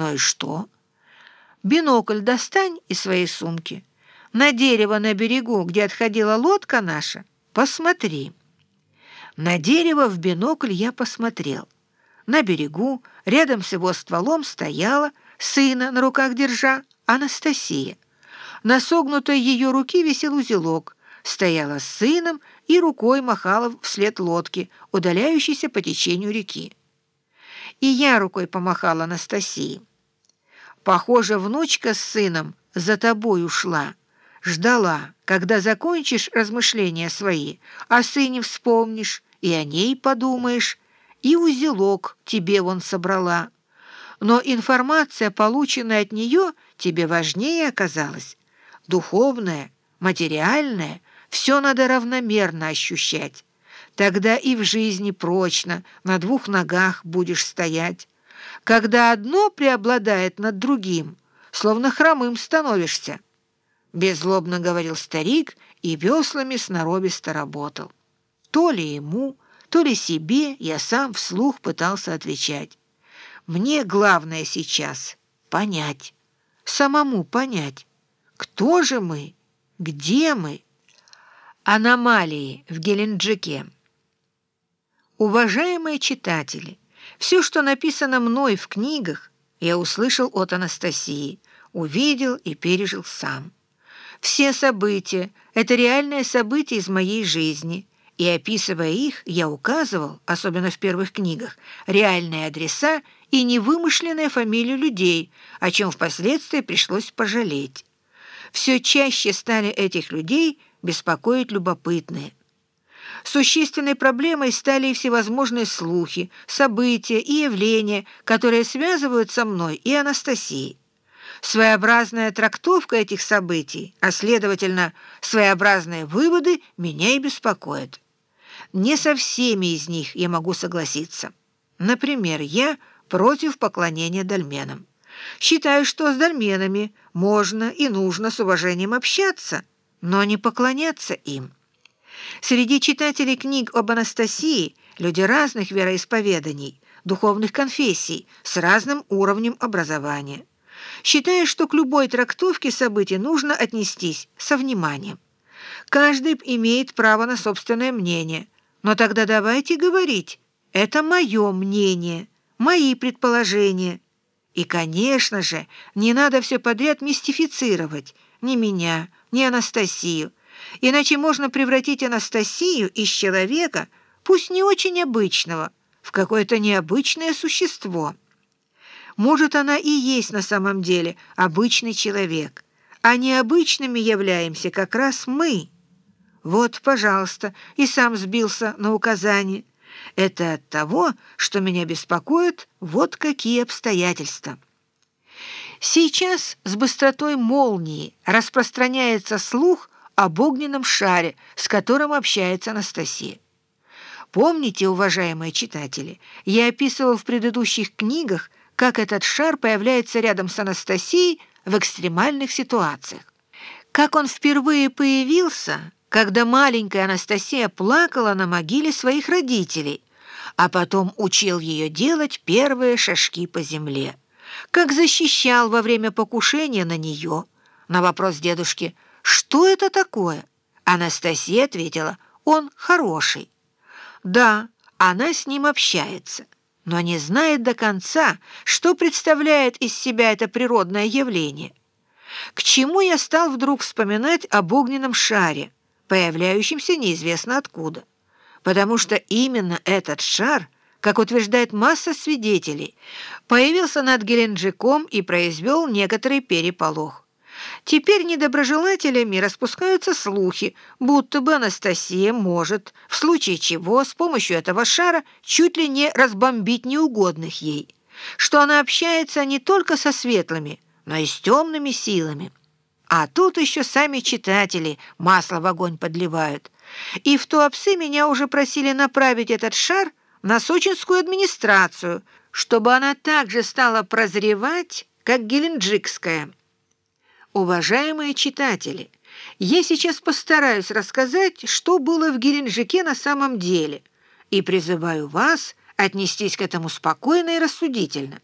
Ну и что? Бинокль достань из своей сумки. На дерево на берегу, где отходила лодка наша, посмотри. На дерево в бинокль я посмотрел. На берегу, рядом с его стволом, стояла, сына на руках держа, Анастасия. На согнутой ее руке висел узелок, стояла с сыном и рукой махала вслед лодки, удаляющейся по течению реки. И я рукой помахала Анастасии. Похоже, внучка с сыном за тобой ушла. Ждала, когда закончишь размышления свои, о сыне вспомнишь и о ней подумаешь, и узелок тебе вон собрала. Но информация, полученная от нее, тебе важнее оказалась. Духовная, материальная, все надо равномерно ощущать. Тогда и в жизни прочно на двух ногах будешь стоять. Когда одно преобладает над другим, словно хромым становишься. Беззлобно говорил старик и веслами сноровисто работал. То ли ему, то ли себе я сам вслух пытался отвечать. Мне главное сейчас понять, самому понять, кто же мы, где мы. Аномалии в Геленджике. Уважаемые читатели, все, что написано мной в книгах, я услышал от Анастасии, увидел и пережил сам. Все события — это реальные события из моей жизни, и, описывая их, я указывал, особенно в первых книгах, реальные адреса и невымышленные фамилии людей, о чем впоследствии пришлось пожалеть. Все чаще стали этих людей беспокоить любопытные. Существенной проблемой стали и всевозможные слухи, события и явления, которые связывают со мной и Анастасией. Своеобразная трактовка этих событий, а следовательно, своеобразные выводы меня и беспокоят. Не со всеми из них я могу согласиться. Например, я против поклонения дольменам. Считаю, что с дольменами можно и нужно с уважением общаться, но не поклоняться им. Среди читателей книг об Анастасии люди разных вероисповеданий, духовных конфессий, с разным уровнем образования. Считаю, что к любой трактовке событий нужно отнестись со вниманием. Каждый имеет право на собственное мнение, но тогда давайте говорить, это мое мнение, мои предположения. И, конечно же, не надо все подряд мистифицировать, ни меня, ни Анастасию, иначе можно превратить Анастасию из человека, пусть не очень обычного, в какое-то необычное существо. Может, она и есть на самом деле обычный человек, а необычными являемся как раз мы. Вот, пожалуйста, и сам сбился на указание. Это от того, что меня беспокоит вот какие обстоятельства. Сейчас с быстротой молнии распространяется слух об огненном шаре, с которым общается Анастасия. Помните, уважаемые читатели, я описывал в предыдущих книгах, как этот шар появляется рядом с Анастасией в экстремальных ситуациях. Как он впервые появился, когда маленькая Анастасия плакала на могиле своих родителей, а потом учил ее делать первые шажки по земле. Как защищал во время покушения на нее. На вопрос дедушки «Что это такое?» Анастасия ответила «Он хороший». Да, она с ним общается но не знает до конца, что представляет из себя это природное явление. К чему я стал вдруг вспоминать об огненном шаре, появляющемся неизвестно откуда? Потому что именно этот шар, как утверждает масса свидетелей, появился над Геленджиком и произвел некоторый переполох. Теперь недоброжелателями распускаются слухи, будто бы Анастасия может, в случае чего, с помощью этого шара чуть ли не разбомбить неугодных ей, что она общается не только со светлыми, но и с темными силами. А тут еще сами читатели масло в огонь подливают. И в Туапсе меня уже просили направить этот шар на сочинскую администрацию, чтобы она также стала прозревать, как геленджикская. Уважаемые читатели, я сейчас постараюсь рассказать, что было в Геленджике на самом деле, и призываю вас отнестись к этому спокойно и рассудительно.